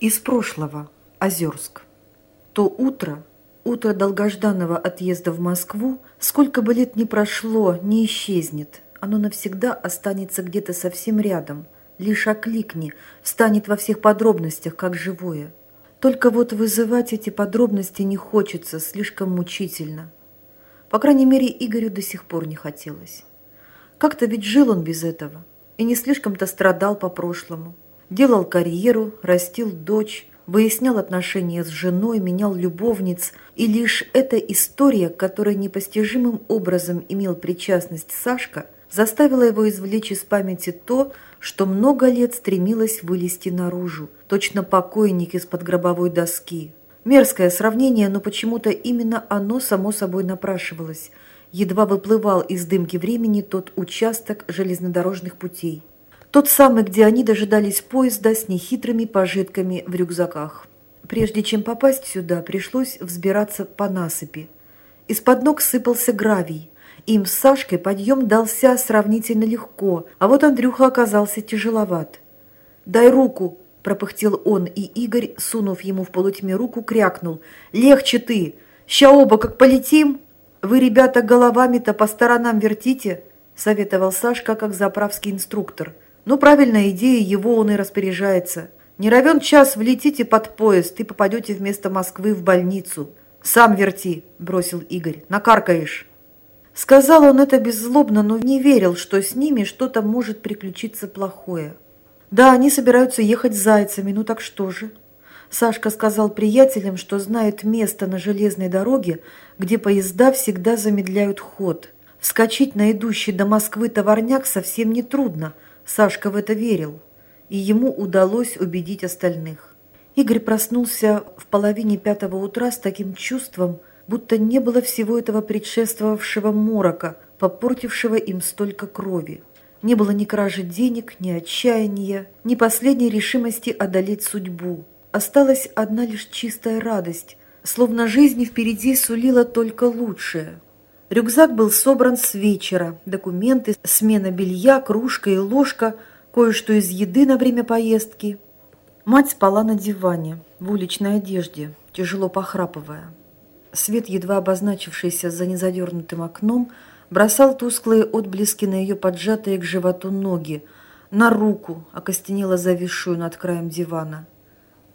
Из прошлого. Озерск. То утро, утро долгожданного отъезда в Москву, сколько бы лет ни прошло, не исчезнет. Оно навсегда останется где-то совсем рядом. Лишь окликни, встанет во всех подробностях, как живое. Только вот вызывать эти подробности не хочется, слишком мучительно. По крайней мере, Игорю до сих пор не хотелось. Как-то ведь жил он без этого и не слишком-то страдал по прошлому. Делал карьеру, растил дочь, выяснял отношения с женой, менял любовниц, и лишь эта история, к которой непостижимым образом имел причастность Сашка, заставила его извлечь из памяти то, что много лет стремилось вылезти наружу, точно покойник из-под гробовой доски. Мерзкое сравнение, но почему-то именно оно само собой напрашивалось. Едва выплывал из дымки времени тот участок железнодорожных путей. Тот самый, где они дожидались поезда с нехитрыми пожитками в рюкзаках. Прежде чем попасть сюда, пришлось взбираться по насыпи. Из-под ног сыпался гравий. Им с Сашкой подъем дался сравнительно легко, а вот Андрюха оказался тяжеловат. «Дай руку!» – пропыхтел он, и Игорь, сунув ему в полутьме руку, крякнул. «Легче ты! Ща оба как полетим! Вы, ребята, головами-то по сторонам вертите!» – советовал Сашка, как заправский инструктор – ну, правильная идея, его он и распоряжается. Не равен час влетите под поезд и попадете вместо Москвы в больницу. Сам верти, бросил Игорь, накаркаешь. Сказал он это беззлобно, но не верил, что с ними что-то может приключиться плохое. Да, они собираются ехать с зайцами, ну так что же? Сашка сказал приятелям, что знает место на железной дороге, где поезда всегда замедляют ход. Вскочить на идущий до Москвы товарняк совсем не трудно – Сашка в это верил, и ему удалось убедить остальных. Игорь проснулся в половине пятого утра с таким чувством, будто не было всего этого предшествовавшего морока, попортившего им столько крови. Не было ни кражи денег, ни отчаяния, ни последней решимости одолеть судьбу. Осталась одна лишь чистая радость, словно жизнь впереди сулила только лучшее. Рюкзак был собран с вечера. Документы, смена белья, кружка и ложка, кое-что из еды на время поездки. Мать спала на диване, в уличной одежде, тяжело похрапывая. Свет, едва обозначившийся за незадернутым окном, бросал тусклые отблески на ее поджатые к животу ноги, на руку, окостенело зависшую над краем дивана.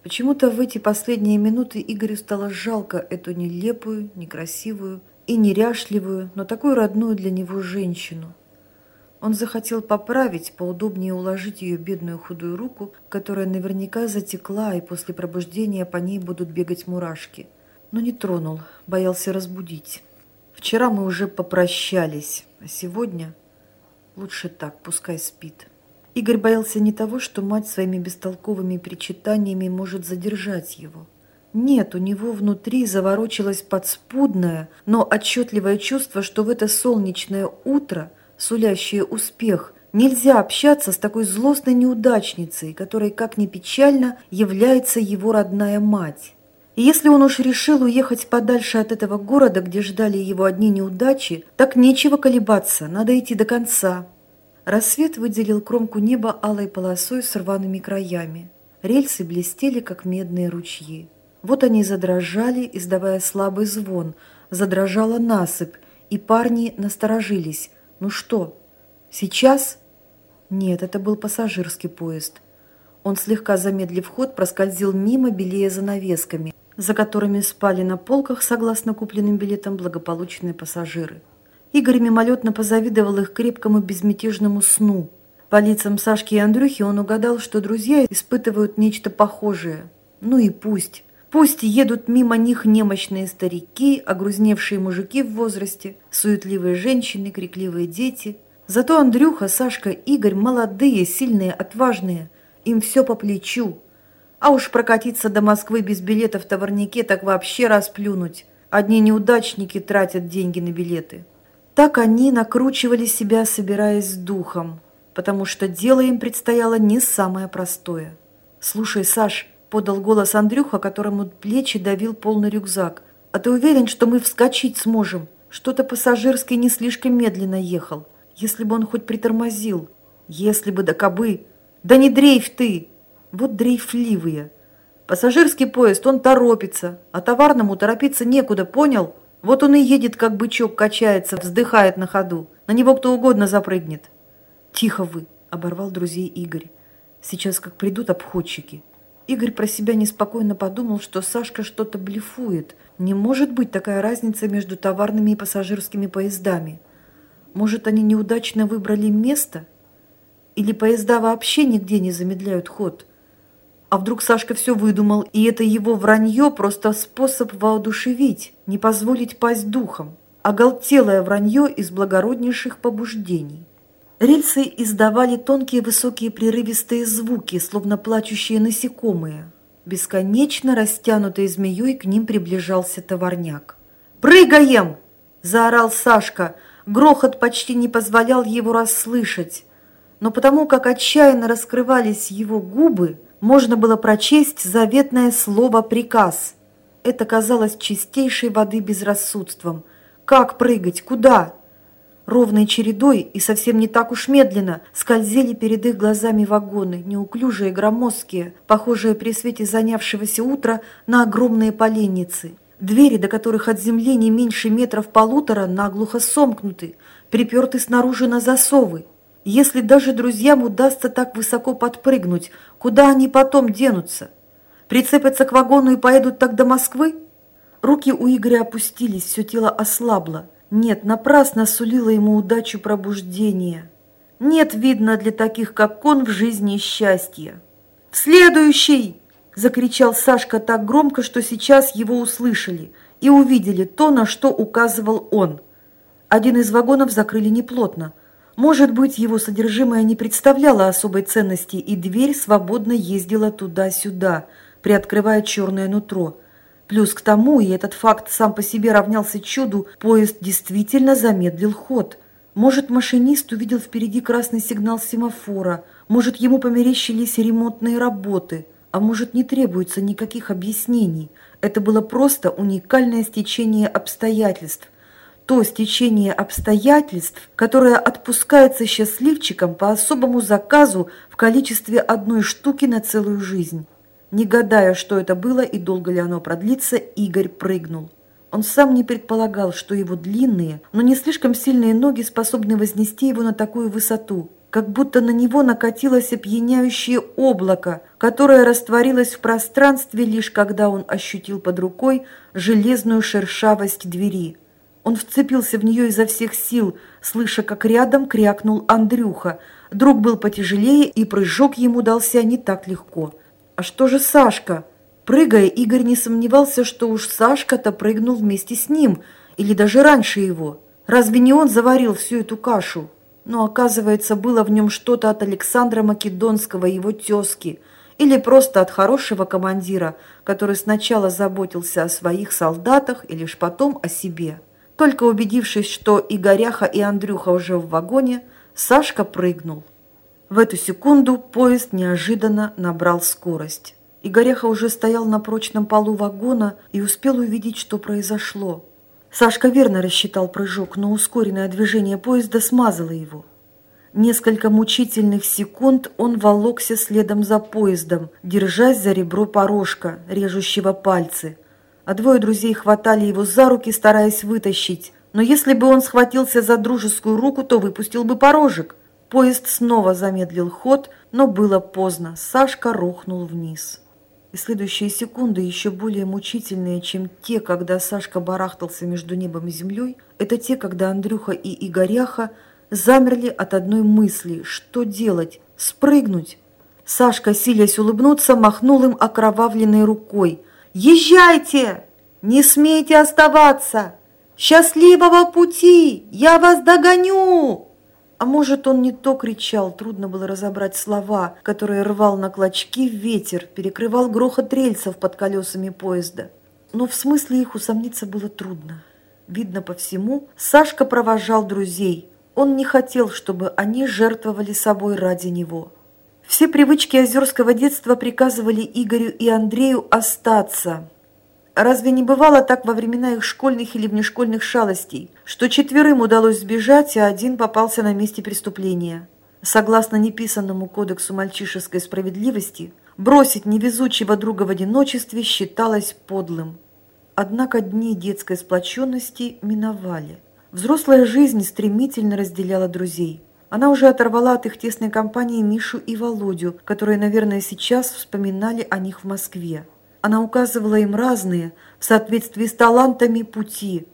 Почему-то в эти последние минуты Игорю стало жалко эту нелепую, некрасивую, и неряшливую, но такую родную для него женщину. Он захотел поправить, поудобнее уложить ее бедную худую руку, которая наверняка затекла, и после пробуждения по ней будут бегать мурашки. Но не тронул, боялся разбудить. Вчера мы уже попрощались, а сегодня лучше так, пускай спит. Игорь боялся не того, что мать своими бестолковыми причитаниями может задержать его – нет, у него внутри заворочилось подспудное, но отчетливое чувство, что в это солнечное утро, сулящее успех, нельзя общаться с такой злостной неудачницей, которой, как ни печально, является его родная мать. И если он уж решил уехать подальше от этого города, где ждали его одни неудачи, так нечего колебаться, надо идти до конца. Рассвет выделил кромку неба алой полосой с рваными краями. Рельсы блестели, как медные ручьи. Вот они задрожали, издавая слабый звон. Задрожала насыпь, и парни насторожились. Ну что, сейчас? Нет, это был пассажирский поезд. Он, слегка замедлив ход, проскользил мимо, белее занавесками, за которыми спали на полках, согласно купленным билетам, благополучные пассажиры. Игорь мимолетно позавидовал их крепкому безмятежному сну. По лицам Сашки и Андрюхи он угадал, что друзья испытывают нечто похожее. Ну и пусть. Пусть едут мимо них немощные старики, огрузневшие мужики в возрасте, суетливые женщины, крикливые дети. Зато Андрюха, Сашка, Игорь молодые, сильные, отважные. Им все по плечу. А уж прокатиться до Москвы без билета в товарнике так вообще расплюнуть. Одни неудачники тратят деньги на билеты. Так они накручивали себя, собираясь с духом, потому что дело им предстояло не самое простое. «Слушай, Саш, подал голос Андрюха, которому плечи давил полный рюкзак. «А ты уверен, что мы вскочить сможем? Что-то пассажирский не слишком медленно ехал. Если бы он хоть притормозил. Если бы, да кобы. Да не дрейф ты! Вот дрейфливые!» Пассажирский поезд, он торопится, а товарному торопиться некуда, понял? Вот он и едет, как бычок, качается, вздыхает на ходу. На него кто угодно запрыгнет. Тихо вы, оборвал друзей Игорь. Сейчас как придут обходчики. Игорь про себя неспокойно подумал, что Сашка что-то блефует. Не может быть такая разница между товарными и пассажирскими поездами. Может, они неудачно выбрали место? Или поезда вообще нигде не замедляют ход? А вдруг Сашка все выдумал, и это его вранье просто способ воодушевить, не позволить пасть духом, оголтелое вранье из благороднейших побуждений. Рельсы издавали тонкие высокие прерывистые звуки, словно плачущие насекомые. Бесконечно растянутой змеей к ним приближался товарняк. «Прыгаем!» – заорал Сашка. Грохот почти не позволял его расслышать. Но потому как отчаянно раскрывались его губы, можно было прочесть заветное слово «приказ». Это казалось чистейшей воды безрассудством. Как прыгать? Куда? Ровной чередой и совсем не так уж медленно скользили перед их глазами вагоны, неуклюжие, громоздкие, похожие при свете занявшегося утра на огромные поленницы. Двери, до которых от земли не меньше метров полутора, наглухо сомкнуты, приперты снаружи на засовы. Если даже друзьям удастся так высоко подпрыгнуть, куда они потом денутся? Прицепятся к вагону и поедут так до Москвы? Руки у Игоря опустились, все тело ослабло. Нет, напрасно сулило ему удачу пробуждения. Нет, видно, для таких, как он, в жизни счастья. «В следующий!» – закричал Сашка так громко, что сейчас его услышали и увидели то, на что указывал он. Один из вагонов закрыли неплотно. Может быть, его содержимое не представляло особой ценности, и дверь свободно ездила туда-сюда, приоткрывая черное нутро – Плюс к тому, и этот факт сам по себе равнялся чуду, поезд действительно замедлил ход. Может, машинист увидел впереди красный сигнал семафора, может, ему померещились ремонтные работы, а может, не требуется никаких объяснений. Это было просто уникальное стечение обстоятельств. То стечение обстоятельств, которое отпускается счастливчикам по особому заказу в количестве одной штуки на целую жизнь. Не гадая, что это было и долго ли оно продлится, Игорь прыгнул. Он сам не предполагал, что его длинные, но не слишком сильные ноги способны вознести его на такую высоту, как будто на него накатилось опьяняющее облако, которое растворилось в пространстве лишь когда он ощутил под рукой железную шершавость двери. Он вцепился в нее изо всех сил, слыша, как рядом крякнул Андрюха. Друг был потяжелее, и прыжок ему дался не так легко. А что же Сашка? Прыгая, Игорь не сомневался, что уж Сашка-то прыгнул вместе с ним, или даже раньше его. Разве не он заварил всю эту кашу? Но, оказывается, было в нем что-то от Александра Македонского, его тезки, или просто от хорошего командира, который сначала заботился о своих солдатах и лишь потом о себе. Только убедившись, что и Горяха, и Андрюха уже в вагоне, Сашка прыгнул. В эту секунду поезд неожиданно набрал скорость. Игореха уже стоял на прочном полу вагона и успел увидеть, что произошло. Сашка верно рассчитал прыжок, но ускоренное движение поезда смазало его. Несколько мучительных секунд он волокся следом за поездом, держась за ребро порожка, режущего пальцы. А двое друзей хватали его за руки, стараясь вытащить. Но если бы он схватился за дружескую руку, то выпустил бы порожек. Поезд снова замедлил ход, но было поздно. Сашка рухнул вниз. И следующие секунды, еще более мучительные, чем те, когда Сашка барахтался между небом и землей, это те, когда Андрюха и Игоряха замерли от одной мысли. Что делать? Спрыгнуть? Сашка, силясь улыбнуться, махнул им окровавленной рукой. «Езжайте! Не смейте оставаться! Счастливого пути! Я вас догоню!» А может, он не то кричал, трудно было разобрать слова, которые рвал на клочки ветер, перекрывал грохот рельсов под колесами поезда. Но в смысле их усомниться было трудно. Видно по всему, Сашка провожал друзей. Он не хотел, чтобы они жертвовали собой ради него. Все привычки озерского детства приказывали Игорю и Андрею остаться, Разве не бывало так во времена их школьных или внешкольных шалостей, что четверым удалось сбежать, а один попался на месте преступления? Согласно неписанному кодексу мальчишеской справедливости, Бросить невезучего друга в одиночестве считалось подлым. Однако дни детской сплоченности миновали. Взрослая жизнь стремительно разделяла друзей. Она уже оторвала от их тесной компании Мишу и Володю, которые, наверное, сейчас вспоминали о них в Москве. Она указывала им разные, в соответствии с талантами, пути.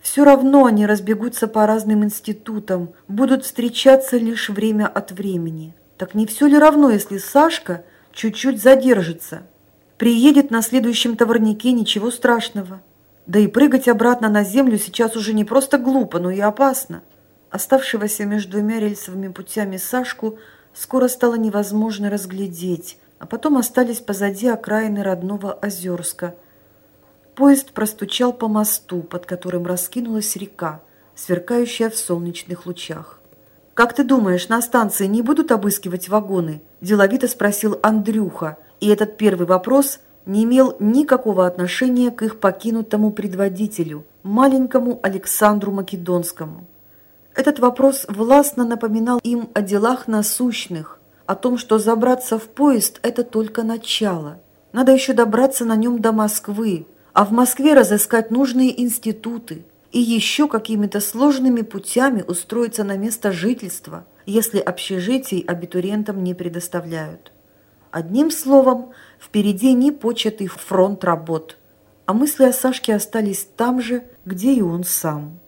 Все равно они разбегутся по разным институтам, будут встречаться лишь время от времени. Так не все ли равно, если Сашка – чуть-чуть задержится. Приедет на следующем товарнике, ничего страшного. Да и прыгать обратно на землю сейчас уже не просто глупо, но и опасно. Оставшегося между двумя рельсовыми путями Сашку скоро стало невозможно разглядеть, а потом остались позади окраины родного Озерска. Поезд простучал по мосту, под которым раскинулась река, сверкающая в солнечных лучах. «Как ты думаешь, на станции не будут обыскивать вагоны?» – деловито спросил Андрюха. И этот первый вопрос не имел никакого отношения к их покинутому предводителю, маленькому Александру Македонскому. Этот вопрос властно напоминал им о делах насущных, о том, что забраться в поезд – это только начало. Надо еще добраться на нем до Москвы, а в Москве разыскать нужные институты – и еще какими-то сложными путями устроиться на место жительства, если общежитий абитуриентам не предоставляют. Одним словом, впереди непочатый фронт работ, а мысли о Сашке остались там же, где и он сам.